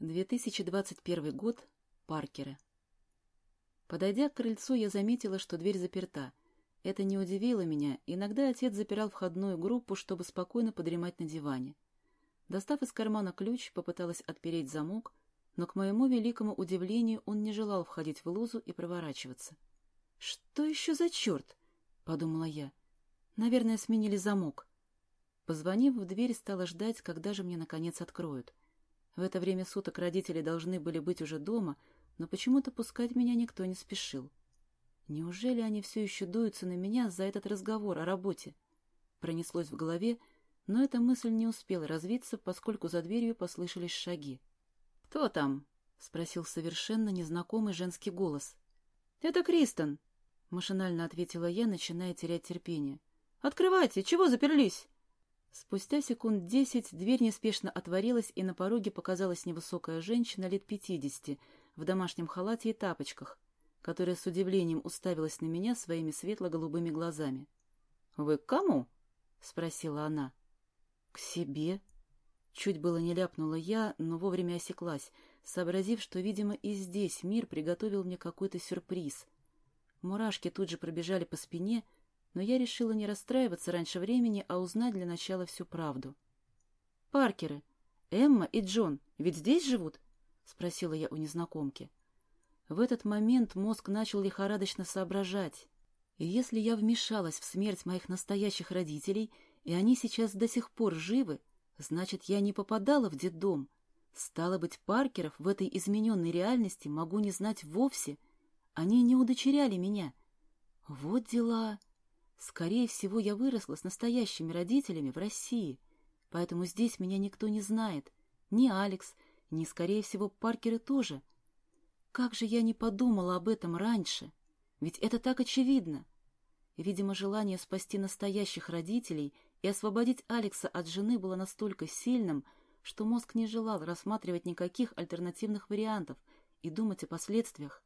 2021 год. Паркеры. Подойдя к крыльцу, я заметила, что дверь заперта. Это не удивило меня. Иногда отец запирал входную группу, чтобы спокойно подремать на диване. Достав из кармана ключ, попыталась отпереть замок, но, к моему великому удивлению, он не желал входить в лузу и проворачиваться. «Что еще за черт?» — подумала я. «Наверное, сменили замок». Позвонив в дверь, стала ждать, когда же мне, наконец, откроют. В это время суток родители должны были быть уже дома, но почему-то пускать меня никто не спешил. Неужели они все еще дуются на меня за этот разговор о работе? Пронеслось в голове, но эта мысль не успела развиться, поскольку за дверью послышались шаги. «Кто там?» — спросил совершенно незнакомый женский голос. «Это Кристен», — машинально ответила я, начиная терять терпение. «Открывайте! Чего заперлись?» Спустя секунд десять дверь неспешно отворилась, и на пороге показалась невысокая женщина лет пятидесяти в домашнем халате и тапочках, которая с удивлением уставилась на меня своими светло-голубыми глазами. — Вы к кому? — спросила она. — К себе. Чуть было не ляпнула я, но вовремя осеклась, сообразив, что, видимо, и здесь мир приготовил мне какой-то сюрприз. Мурашки тут же пробежали по спине — но я решила не расстраиваться раньше времени, а узнать для начала всю правду. «Паркеры, Эмма и Джон ведь здесь живут?» — спросила я у незнакомки. В этот момент мозг начал лихорадочно соображать. И если я вмешалась в смерть моих настоящих родителей, и они сейчас до сих пор живы, значит, я не попадала в детдом. Стало быть, Паркеров в этой измененной реальности могу не знать вовсе. Они не удочеряли меня. Вот дела... Скорее всего, я выросла с настоящими родителями в России, поэтому здесь меня никто не знает. Ни Алекс, ни, скорее всего, Паркеры тоже. Как же я не подумала об этом раньше? Ведь это так очевидно. Видимо, желание спасти настоящих родителей и освободить Алекса от жены было настолько сильным, что мозг не желал рассматривать никаких альтернативных вариантов и думать о последствиях.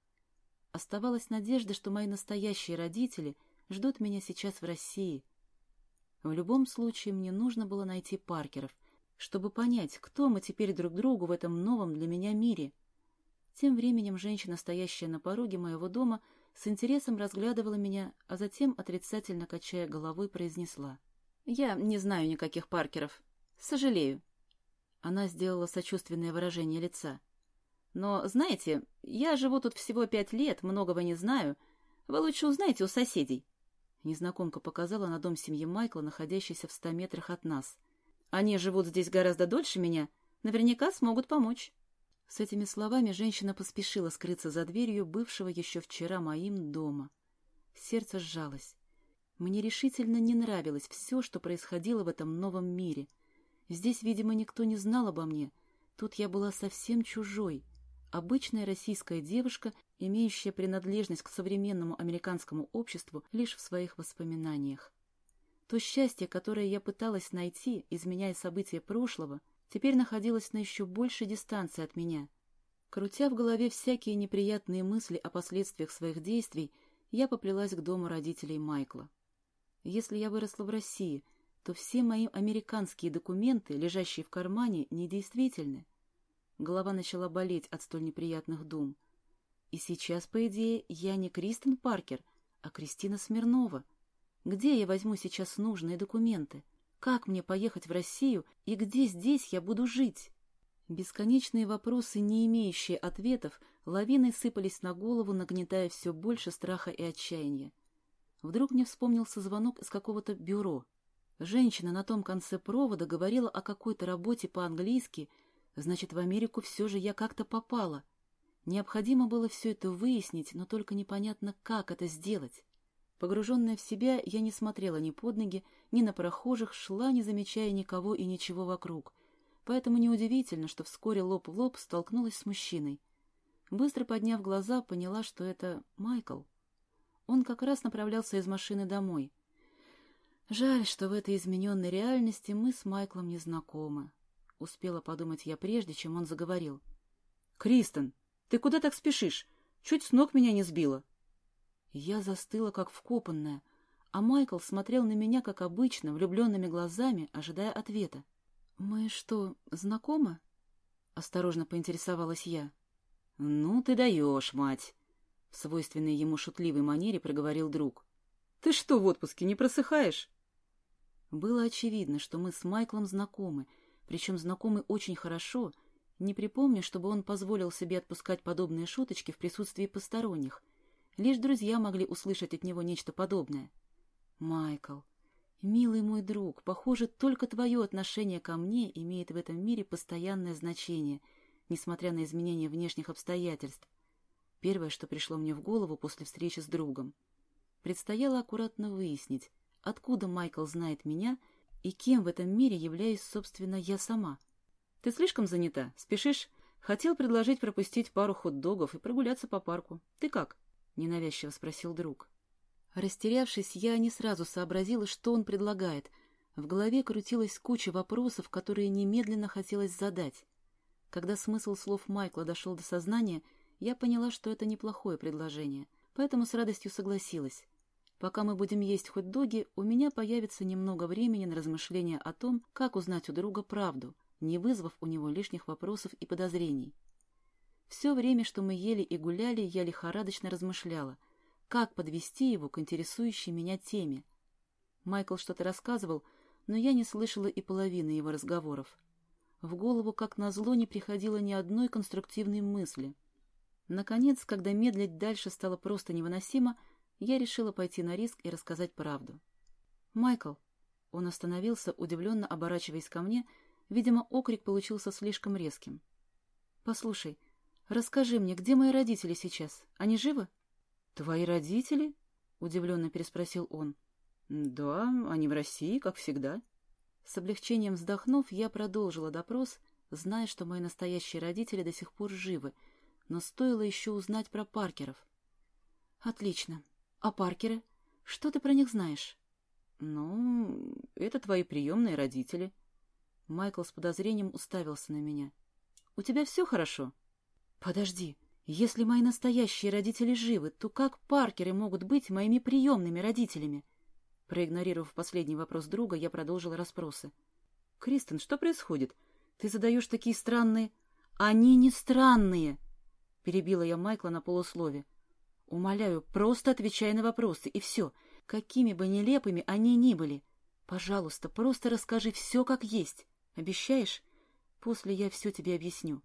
Оставалась надежда, что мои настоящие родители — ждут меня сейчас в России. В любом случае мне нужно было найти Паркеров, чтобы понять, кто мы теперь друг другу в этом новом для меня мире. Тем временем женщина, стоящая на пороге моего дома, с интересом разглядывала меня, а затем, отрицательно качая головой, произнесла. «Я не знаю никаких Паркеров. Сожалею». Она сделала сочувственное выражение лица. «Но, знаете, я живу тут всего пять лет, многого не знаю. Вы лучше узнаете у соседей». Незнакомка показала на дом семьи Майкла, находящийся в ста метрах от нас. «Они живут здесь гораздо дольше меня. Наверняка смогут помочь». С этими словами женщина поспешила скрыться за дверью бывшего еще вчера моим дома. Сердце сжалось. Мне решительно не нравилось все, что происходило в этом новом мире. Здесь, видимо, никто не знал обо мне. Тут я была совсем чужой. Обычная российская девушка, имеющая принадлежность к современному американскому обществу лишь в своих воспоминаниях. То счастье, которое я пыталась найти, изменяя события прошлого, теперь находилось на еще большей дистанции от меня. Крутя в голове всякие неприятные мысли о последствиях своих действий, я поплелась к дому родителей Майкла. Если я выросла в России, то все мои американские документы, лежащие в кармане, недействительны. Голова начала болеть от столь неприятных дум. И сейчас, по идее, я не Кристен Паркер, а Кристина Смирнова. Где я возьму сейчас нужные документы? Как мне поехать в Россию и где здесь я буду жить? Бесконечные вопросы, не имеющие ответов, лавиной сыпались на голову, нагнетая все больше страха и отчаяния. Вдруг мне вспомнился звонок из какого-то бюро. Женщина на том конце провода говорила о какой-то работе по-английски, значит, в Америку все же я как-то попала — Необходимо было все это выяснить, но только непонятно, как это сделать. Погруженная в себя, я не смотрела ни под ноги, ни на прохожих, шла, не замечая никого и ничего вокруг. Поэтому неудивительно, что вскоре лоб в лоб столкнулась с мужчиной. Быстро подняв глаза, поняла, что это Майкл. Он как раз направлялся из машины домой. Жаль, что в этой измененной реальности мы с Майклом не знакомы. Успела подумать я прежде, чем он заговорил. — Кристен! Ты куда так спешишь? Чуть с ног меня не сбила. Я застыла, как вкопанная, а Майкл смотрел на меня, как обычно, влюбленными глазами, ожидая ответа. — Мы что, знакомы? — осторожно поинтересовалась я. «Ну ты даешь, мать!» — в свойственной ему шутливой манере проговорил друг. «Ты что в отпуске, не просыхаешь?» Было очевидно, что мы с Майклом знакомы, причем знакомы очень хорошо. Не припомню, чтобы он позволил себе отпускать подобные шуточки в присутствии посторонних. Лишь друзья могли услышать от него нечто подобное. «Майкл, милый мой друг, похоже, только твое отношение ко мне имеет в этом мире постоянное значение, несмотря на изменения внешних обстоятельств. Первое, что пришло мне в голову после встречи с другом. Предстояло аккуратно выяснить, откуда Майкл знает меня и кем в этом мире являюсь, собственно, я сама. Ты слишком занята? Спешишь? Хотел предложить пропустить пару хот-догов и прогуляться по парку. Ты как? Ненавязчиво спросил друг. Растерявшись, я не сразу сообразила, что он предлагает. В голове крутилась куча вопросов, которые немедленно хотелось задать. Когда смысл слов Майкла дошел до сознания, я поняла, что это неплохое предложение, поэтому с радостью согласилась. Пока мы будем есть хоть доги, у меня появится немного времени на размышления о том, как узнать у друга правду, не вызвав у него лишних вопросов и подозрений. Все время, что мы ели и гуляли, я лихорадочно размышляла, как подвести его к интересующей меня теме. Майкл что-то рассказывал, но я не слышала и половины его разговоров. В голову, как назло, не приходило ни одной конструктивной мысли. Наконец, когда медлить дальше стало просто невыносимо, я решила пойти на риск и рассказать правду. «Майкл!» Он остановился, удивленно оборачиваясь ко мне. Видимо, окрик получился слишком резким. «Послушай, расскажи мне, где мои родители сейчас? Они живы?» «Твои родители?» — удивленно переспросил он. «Да, они в России, как всегда». С облегчением вздохнув, я продолжила допрос, зная, что мои настоящие родители до сих пор живы, но стоило еще узнать про Паркеров. «Отлично. А Паркеры? Что ты про них знаешь? Ну, это твои приемные родители. Майкл с подозрением уставился на меня. У тебя все хорошо? Подожди. Если мои настоящие родители живы, то как Паркеры могут быть моими приемными родителями? Проигнорировав последний вопрос друга, я продолжила расспросы. Кристен, что происходит? Ты задаешь такие странные... Они не странные! Перебила я Майкла на полуслове. Умоляю, просто отвечай на вопросы, и все, какими бы нелепыми они ни были. Пожалуйста, просто расскажи все как есть. Обещаешь? После я все тебе объясню.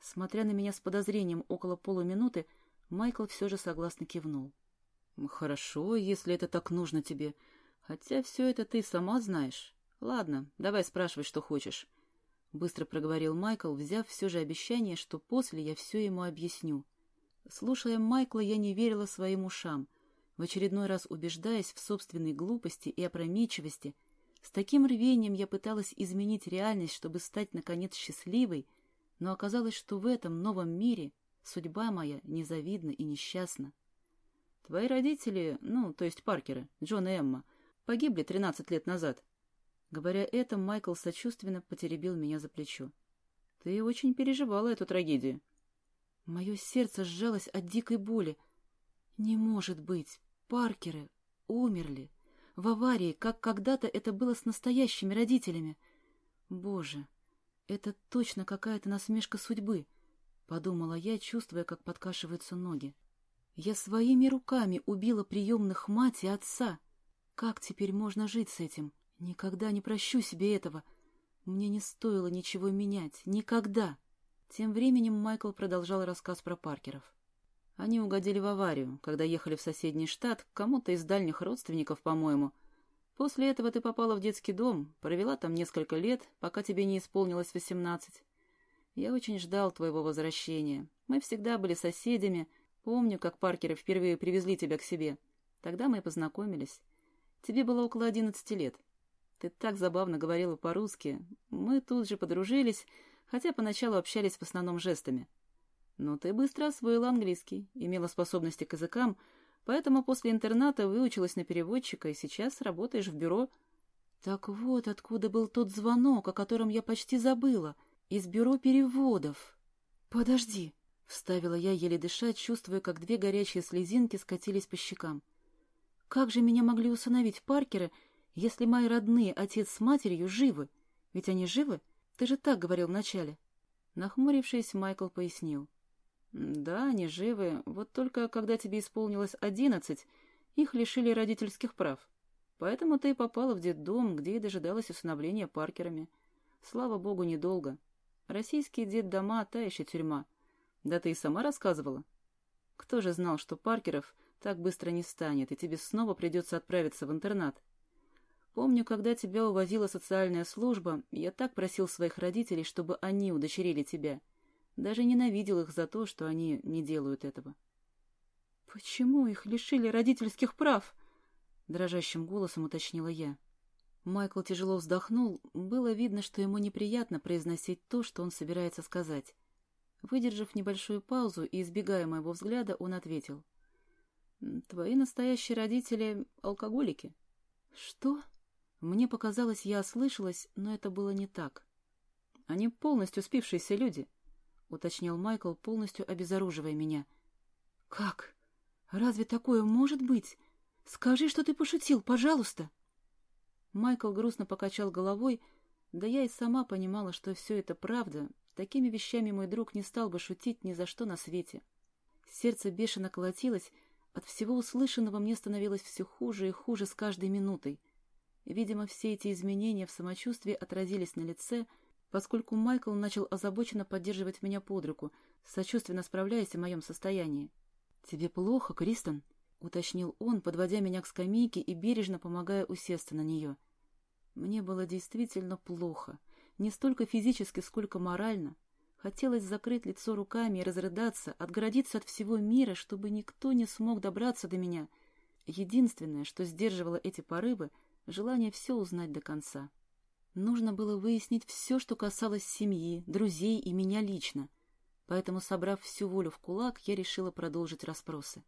Смотря на меня с подозрением около полуминуты, Майкл все же согласно кивнул. — Хорошо, если это так нужно тебе. Хотя все это ты сама знаешь. Ладно, давай спрашивай, что хочешь. Быстро проговорил Майкл, взяв все же обещание, что после я все ему объясню. Слушая Майкла, я не верила своим ушам, в очередной раз убеждаясь в собственной глупости и опрометчивости. С таким рвением я пыталась изменить реальность, чтобы стать, наконец, счастливой, но оказалось, что в этом новом мире судьба моя незавидна и несчастна. Твои родители, ну, то есть Паркеры, Джон и Эмма, погибли тринадцать лет назад. Говоря это, Майкл сочувственно потеребил меня за плечо. Ты очень переживала эту трагедию. Мое сердце сжалось от дикой боли. Не может быть, Паркеры умерли. В аварии, как когда-то это было с настоящими родителями. Боже, это точно какая-то насмешка судьбы, — подумала я, чувствуя, как подкашиваются ноги. Я своими руками убила приемных мать и отца. Как теперь можно жить с этим? Никогда не прощу себе этого. Мне не стоило ничего менять. Никогда. Тем временем Майкл продолжал рассказ про Паркеров. Они угодили в аварию, когда ехали в соседний штат, к кому-то из дальних родственников, по-моему. После этого ты попала в детский дом, провела там несколько лет, пока тебе не исполнилось восемнадцать. Я очень ждал твоего возвращения. Мы всегда были соседями. Помню, как Паркеры впервые привезли тебя к себе. Тогда мы и познакомились. Тебе было около одиннадцати лет. Ты так забавно говорила по-русски. Мы тут же подружились, хотя поначалу общались в основном жестами. Но ты быстро освоила английский, имела способности к языкам, поэтому после интерната выучилась на переводчика и сейчас работаешь в бюро. Так вот откуда был тот звонок, о котором я почти забыла, из бюро переводов. Подожди, — вставила я, еле дыша, чувствуя, как две горячие слезинки скатились по щекам. Как же меня могли усыновить Паркеры, если мои родные отец с матерью живы? Ведь они живы? — ты же так говорил вначале. Нахмурившись, Майкл пояснил. «Да, они живы, вот только когда тебе исполнилось одиннадцать, их лишили родительских прав. Поэтому ты и попала в детдом, где и дожидалась усыновления Паркерами. Слава богу, недолго. Российские детдома — та еще тюрьма. Да ты и сама рассказывала. Кто же знал, что Паркеров так быстро не станет, и тебе снова придется отправиться в интернат? Помню, когда тебя увозила социальная служба, я так просил своих родителей, чтобы они удочерили тебя. Даже ненавидел их за то, что они не делают этого. «Почему их лишили родительских прав?» — дрожащим голосом уточнила я. Майкл тяжело вздохнул. Было видно, что ему неприятно произносить то, что он собирается сказать. Выдержав небольшую паузу и избегая моего взгляда, он ответил. «Твои настоящие родители — алкоголики». «Что?» Мне показалось, я ослышалась, но это было не так. «Они полностью спившиеся люди», — уточнил Майкл, полностью обезоруживая меня. «Как? Разве такое может быть? Скажи, что ты пошутил, пожалуйста!» Майкл грустно покачал головой, да я и сама понимала, что все это правда. Такими вещами мой друг не стал бы шутить ни за что на свете. Сердце бешено колотилось, от всего услышанного мне становилось все хуже и хуже с каждой минутой. Видимо, все эти изменения в самочувствии отразились на лице, поскольку Майкл начал озабоченно поддерживать меня под руку, сочувственно справляясь о моем состоянии. «Тебе плохо, Кристен?» — уточнил он, подводя меня к скамейке и бережно помогая усесться на нее. Мне было действительно плохо, не столько физически, сколько морально. Хотелось закрыть лицо руками и разрыдаться, отгородиться от всего мира, чтобы никто не смог добраться до меня. Единственное, что сдерживало эти порывы — желание все узнать до конца. Нужно было выяснить все, что касалось семьи, друзей и меня лично. Поэтому, собрав всю волю в кулак, я решила продолжить расспросы.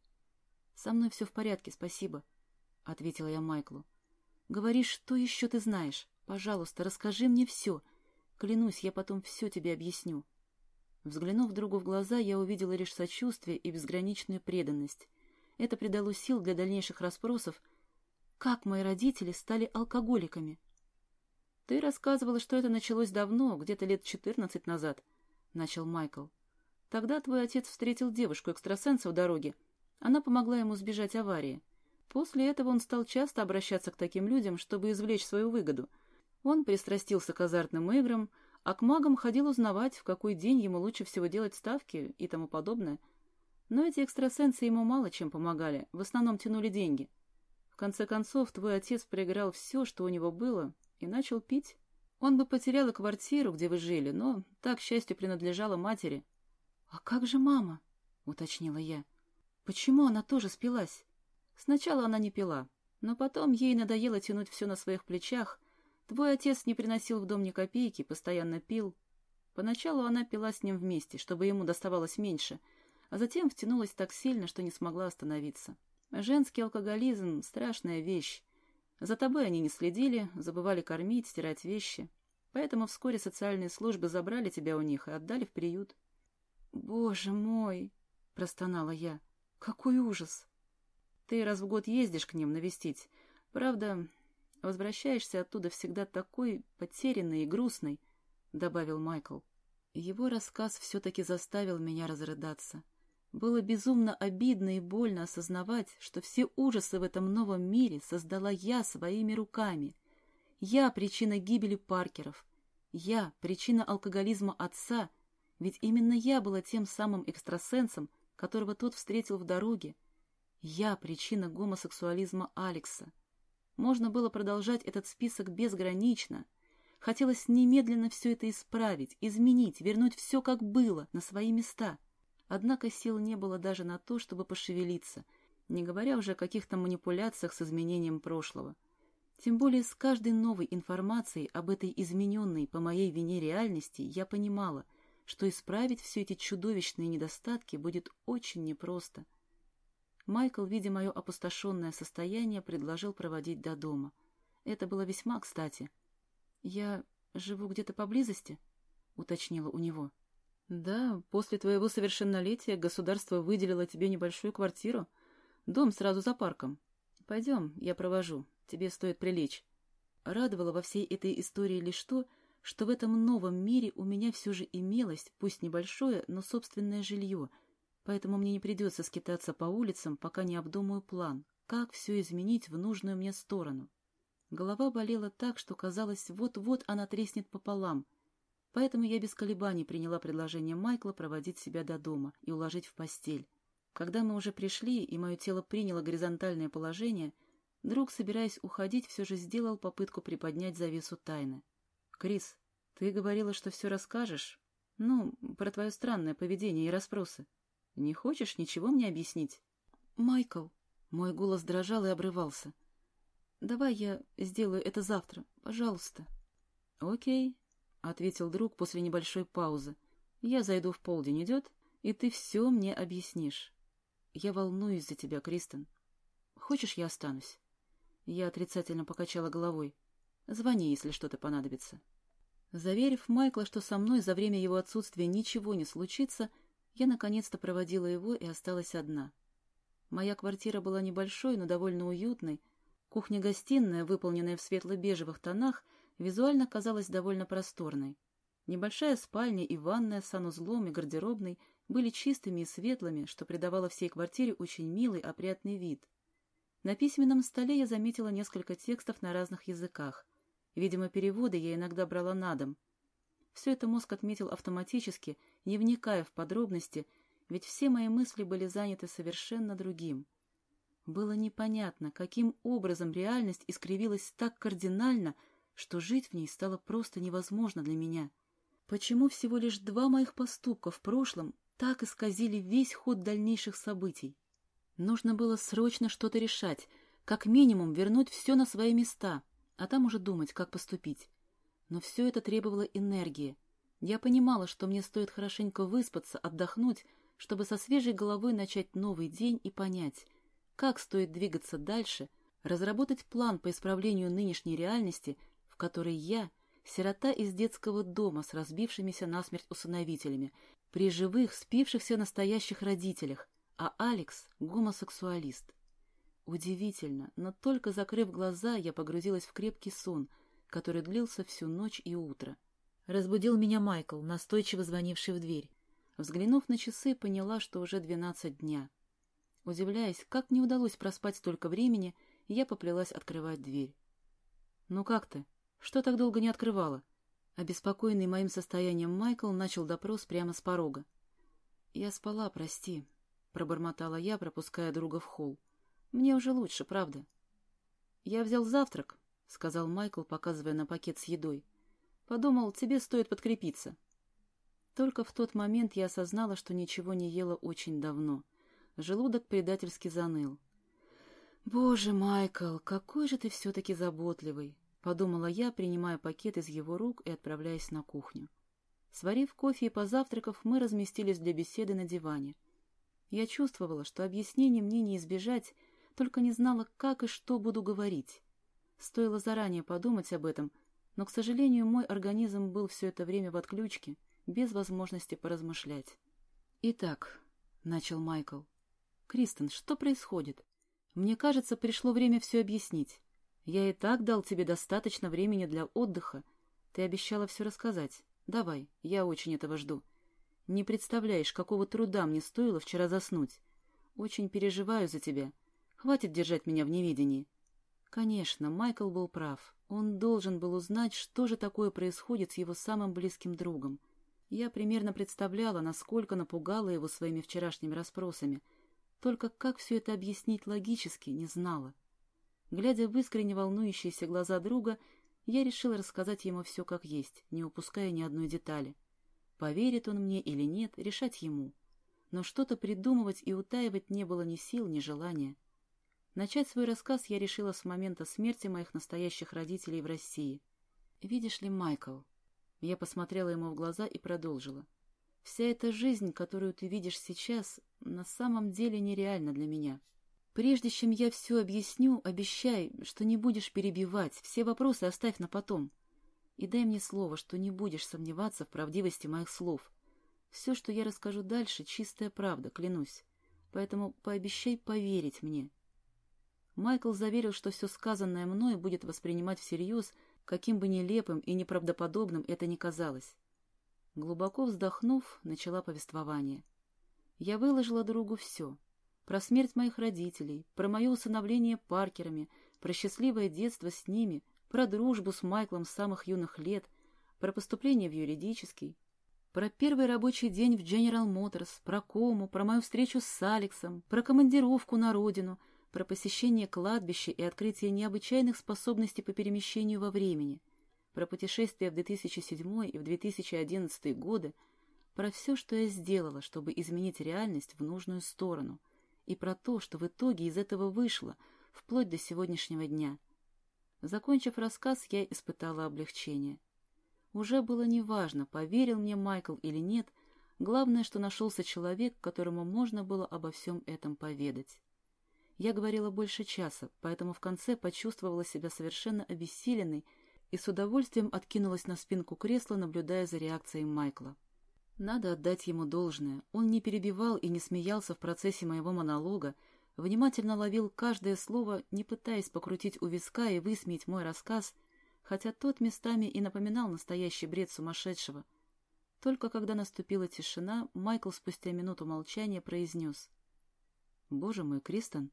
«Со мной все в порядке, спасибо», — ответила я Майклу. «Говори, что еще ты знаешь. Пожалуйста, расскажи мне все. Клянусь, я потом все тебе объясню». Взглянув другу в глаза, я увидела лишь сочувствие и безграничную преданность. Это придало сил для дальнейших расспросов, как мои родители стали алкоголиками? Ты рассказывала, что это началось давно, где-то лет четырнадцать назад, — начал Майкл. Тогда твой отец встретил девушку-экстрасенса в дороге. Она помогла ему сбежать аварии. После этого он стал часто обращаться к таким людям, чтобы извлечь свою выгоду. Он пристрастился к азартным играм, а к магам ходил узнавать, в какой день ему лучше всего делать ставки и тому подобное. Но эти экстрасенсы ему мало чем помогали, в основном тянули деньги — в конце концов, твой отец проиграл все, что у него было, и начал пить. Он бы потерял и квартиру, где вы жили, но так, к счастью, принадлежала матери. — А как же мама? — уточнила я. — Почему она тоже спилась? Сначала она не пила, но потом ей надоело тянуть все на своих плечах. Твой отец не приносил в дом ни копейки, постоянно пил. Поначалу она пила с ним вместе, чтобы ему доставалось меньше, а затем втянулась так сильно, что не смогла остановиться. Женский алкоголизм — страшная вещь. За тобой они не следили, забывали кормить, стирать вещи. Поэтому вскоре социальные службы забрали тебя у них и отдали в приют. «Боже мой!» — простонала я. «Какой ужас!» «Ты раз в год ездишь к ним навестить. Правда, возвращаешься оттуда всегда такой потерянный и грустный», — добавил Майкл. Его рассказ все-таки заставил меня разрыдаться. Было безумно обидно и больно осознавать, что все ужасы в этом новом мире создала я своими руками. Я причина гибели Паркеров. Я причина алкоголизма отца, ведь именно я была тем самым экстрасенсом, которого тот встретил в дороге. Я причина гомосексуализма Алекса. Можно было продолжать этот список безгранично. Хотелось немедленно все это исправить, изменить, вернуть все как было, на свои места — Однако сил не было даже на то, чтобы пошевелиться, не говоря уже о каких-то манипуляциях с изменением прошлого. Тем более с каждой новой информацией об этой измененной по моей вине реальности я понимала, что исправить все эти чудовищные недостатки будет очень непросто. Майкл, видя мое опустошенное состояние, предложил проводить до дома. Это было весьма кстати. «Я живу где-то поблизости?» — уточнила у него. — да, после твоего совершеннолетия государство выделило тебе небольшую квартиру. Дом сразу за парком. Пойдем, я провожу. Тебе стоит прилечь. Радовало во всей этой истории лишь то, что в этом новом мире у меня все же имелось, пусть небольшое, но собственное жилье, поэтому мне не придется скитаться по улицам, пока не обдумаю план, как все изменить в нужную мне сторону. Голова болела так, что казалось, вот-вот она треснет пополам, поэтому я без колебаний приняла предложение Майкла проводить себя до дома и уложить в постель. Когда мы уже пришли, и мое тело приняло горизонтальное положение, друг, собираясь уходить, все же сделал попытку приподнять завесу тайны. «Крис, ты говорила, что все расскажешь? Ну, про твое странное поведение и расспросы. Не хочешь ничего мне объяснить?» «Майкл!» Мой голос дрожал и обрывался. «Давай я сделаю это завтра, пожалуйста». «Окей», — ответил друг после небольшой паузы. «Я зайду в полдень, идет, и ты все мне объяснишь». Я волнуюсь за тебя, Кристен. Хочешь, я останусь? Я отрицательно покачала головой. Звони, если что-то понадобится. Заверив Майкла, что со мной за время его отсутствия ничего не случится, я наконец-то проводила его и осталась одна. Моя квартира была небольшой, но довольно уютной. Кухня-гостиная, выполненная в светло-бежевых тонах, визуально казалась довольно просторной. Небольшая спальня и ванная с санузлом и гардеробной — были чистыми и светлыми, что придавало всей квартире очень милый, опрятный вид. На письменном столе я заметила несколько текстов на разных языках. Видимо, переводы я иногда брала на дом. Все это мозг отметил автоматически, не вникая в подробности, ведь все мои мысли были заняты совершенно другим. Было непонятно, каким образом реальность искривилась так кардинально, что жить в ней стало просто невозможно для меня. Почему всего лишь два моих поступка в прошлом так исказили весь ход дальнейших событий. Нужно было срочно что-то решать, как минимум вернуть все на свои места, а там уже думать, как поступить. Но все это требовало энергии. Я понимала, что мне стоит хорошенько выспаться, отдохнуть, чтобы со свежей головой начать новый день и понять, как стоит двигаться дальше, разработать план по исправлению нынешней реальности, в которой я — сирота из детского дома с разбившимися насмерть усыновителями, при живых, спившихся настоящих родителях, а Алекс — гомосексуалист. Удивительно, но только закрыв глаза, я погрузилась в крепкий сон, который длился всю ночь и утро. Разбудил меня Майкл, настойчиво звонивший в дверь. Взглянув на часы, поняла, что уже двенадцать дня. Удивляясь, как мне удалось проспать столько времени, я поплелась открывать дверь. «Ну как ты? Что так долго не открывала?» Обеспокоенный моим состоянием Майкл начал допрос прямо с порога. «Я спала, прости», — пробормотала я, пропуская друга в холл. «Мне уже лучше, правда». «Я взял завтрак», — сказал Майкл, показывая на пакет с едой. «Подумал, тебе стоит подкрепиться». Только в тот момент я осознала, что ничего не ела очень давно. Желудок предательски заныл. «Боже, Майкл, какой же ты все-таки заботливый!» Подумала я, принимая пакет из его рук и отправляясь на кухню. Сварив кофе и позавтракав, мы разместились для беседы на диване. Я чувствовала, что объяснений мне не избежать, только не знала, как и что буду говорить. Стоило заранее подумать об этом, но, к сожалению, мой организм был все это время в отключке, без возможности поразмышлять. «Итак», — начал Майкл, — «Кристен, что происходит? Мне кажется, пришло время все объяснить. Я и так дал тебе достаточно времени для отдыха. Ты обещала все рассказать. Давай, я очень этого жду. Не представляешь, какого труда мне стоило вчера заснуть. Очень переживаю за тебя. Хватит держать меня в неведении. Конечно, Майкл был прав. Он должен был узнать, что же такое происходит с его самым близким другом. Я примерно представляла, насколько напугала его своими вчерашними расспросами. Только как все это объяснить логически, не знала. Глядя в искренне волнующиеся глаза друга, я решила рассказать ему все как есть, не упуская ни одной детали. Поверит он мне или нет, решать ему. Но что-то придумывать и утаивать не было ни сил, ни желания. Начать свой рассказ я решила с момента смерти моих настоящих родителей в России. «Видишь ли, Майкл?» Я посмотрела ему в глаза и продолжила. «Вся эта жизнь, которую ты видишь сейчас, на самом деле нереальна для меня». Прежде чем я все объясню, обещай, что не будешь перебивать, все вопросы оставь на потом. И дай мне слово, что не будешь сомневаться в правдивости моих слов. Все, что я расскажу дальше, чистая правда, клянусь. Поэтому пообещай поверить мне. Майкл заверил, что все сказанное мной будет воспринимать всерьез, каким бы нелепым и неправдоподобным это ни казалось. Глубоко вздохнув, начала повествование. Я выложила другу все. Про смерть моих родителей, про мое усыновление Паркерами, про счастливое детство с ними, про дружбу с Майклом с самых юных лет, про поступление в юридический, про первый рабочий день в General Motors, про кому, про мою встречу с Алексом, про командировку на родину, про посещение кладбища и открытие необычайных способностей по перемещению во времени, про путешествия в 2007 и в 2011 годы, про все, что я сделала, чтобы изменить реальность в нужную сторону, и про то, что в итоге из этого вышло, вплоть до сегодняшнего дня. Закончив рассказ, я испытала облегчение. Уже было неважно, поверил мне Майкл или нет, главное, что нашелся человек, которому можно было обо всем этом поведать. Я говорила больше часа, поэтому в конце почувствовала себя совершенно обессиленной и с удовольствием откинулась на спинку кресла, наблюдая за реакцией Майкла. Надо отдать ему должное. Он не перебивал и не смеялся в процессе моего монолога, внимательно ловил каждое слово, не пытаясь покрутить у виска и высмеять мой рассказ, хотя тот местами и напоминал настоящий бред сумасшедшего. Только когда наступила тишина, Майкл спустя минуту молчания произнес. — Боже мой, Кристен,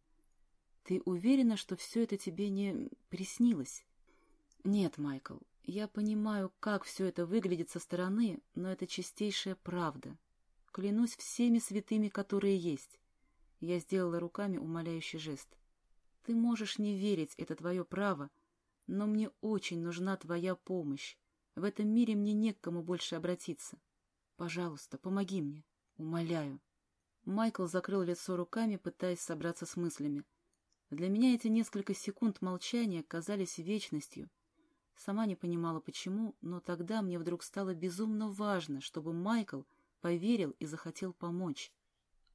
ты уверена, что все это тебе не приснилось? — Нет, Майкл, я понимаю, как все это выглядит со стороны, но это чистейшая правда. Клянусь всеми святыми, которые есть. Я сделала руками умоляющий жест. Ты можешь не верить, это твое право, — но мне очень нужна твоя помощь. В этом мире мне не к кому больше обратиться. Пожалуйста, помоги мне. Умоляю. Майкл закрыл лицо руками, пытаясь собраться с мыслями. Для меня эти несколько секунд молчания казались вечностью. Сама не понимала, почему, но тогда мне вдруг стало безумно важно, чтобы Майкл поверил и захотел помочь.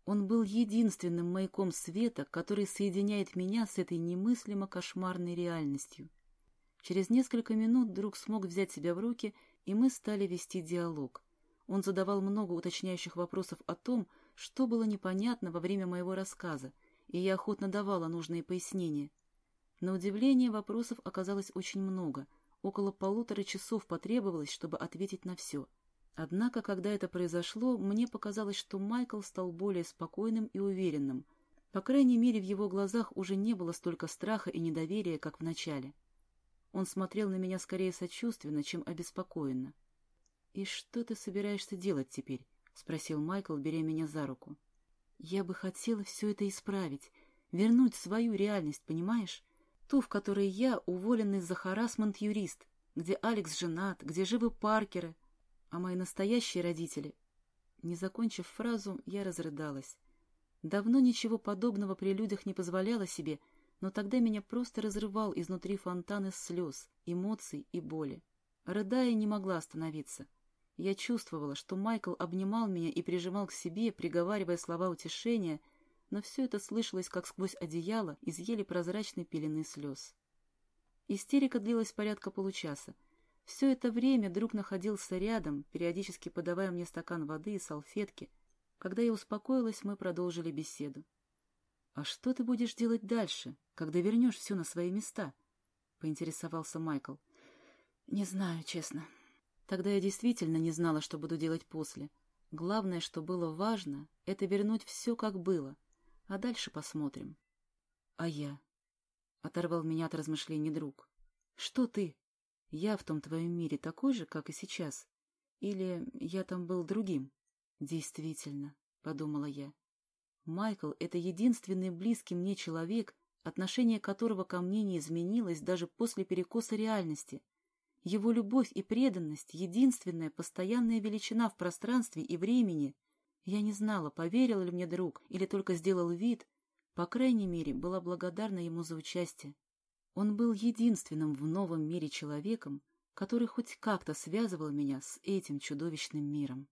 Он был единственным маяком света, который соединяет меня с этой немыслимо кошмарной реальностью. Через несколько минут друг смог взять себя в руки, и мы стали вести диалог. Он задавал много уточняющих вопросов о том, что было непонятно во время моего рассказа, и я охотно давала нужные пояснения. На удивление вопросов оказалось очень много. Около полутора часов потребовалось, чтобы ответить на все. Однако, когда это произошло, мне показалось, что Майкл стал более спокойным и уверенным. По крайней мере, в его глазах уже не было столько страха и недоверия, как в начале. Он смотрел на меня скорее сочувственно, чем обеспокоенно. «И что ты собираешься делать теперь?» — спросил Майкл, беря меня за руку. «Я бы хотела все это исправить, вернуть свою реальность, понимаешь? Ту, в которой я уволенный за харасмент юрист, где Алекс женат, где живы Паркеры, а мои настоящие родители...» Не закончив фразу, я разрыдалась. Давно ничего подобного при людях не позволяла себе — но тогда меня просто разрывал изнутри фонтан из слез, эмоций и боли. Рыдая, не могла остановиться. Я чувствовала, что Майкл обнимал меня и прижимал к себе, приговаривая слова утешения, но все это слышалось, как сквозь одеяло из еле прозрачной пелены слез. Истерика длилась порядка получаса. Все это время друг находился рядом, периодически подавая мне стакан воды и салфетки. Когда я успокоилась, мы продолжили беседу. «А что ты будешь делать дальше, когда вернешь все на свои места?» — поинтересовался Майкл. «Не знаю, честно. Тогда я действительно не знала, что буду делать после. Главное, что было важно, — это вернуть все, как было. А дальше посмотрим». «А я?» — оторвал меня от размышлений друг. «Что ты? Я в том твоем мире такой же, как и сейчас? Или я там был другим?» «Действительно», — подумала я. Майкл — это единственный близкий мне человек, отношение которого ко мне не изменилось даже после перекоса реальности. Его любовь и преданность — единственная постоянная величина в пространстве и времени. Я не знала, поверил ли мне друг или только сделал вид, по крайней мере, была благодарна ему за участие. Он был единственным в новом мире человеком, который хоть как-то связывал меня с этим чудовищным миром.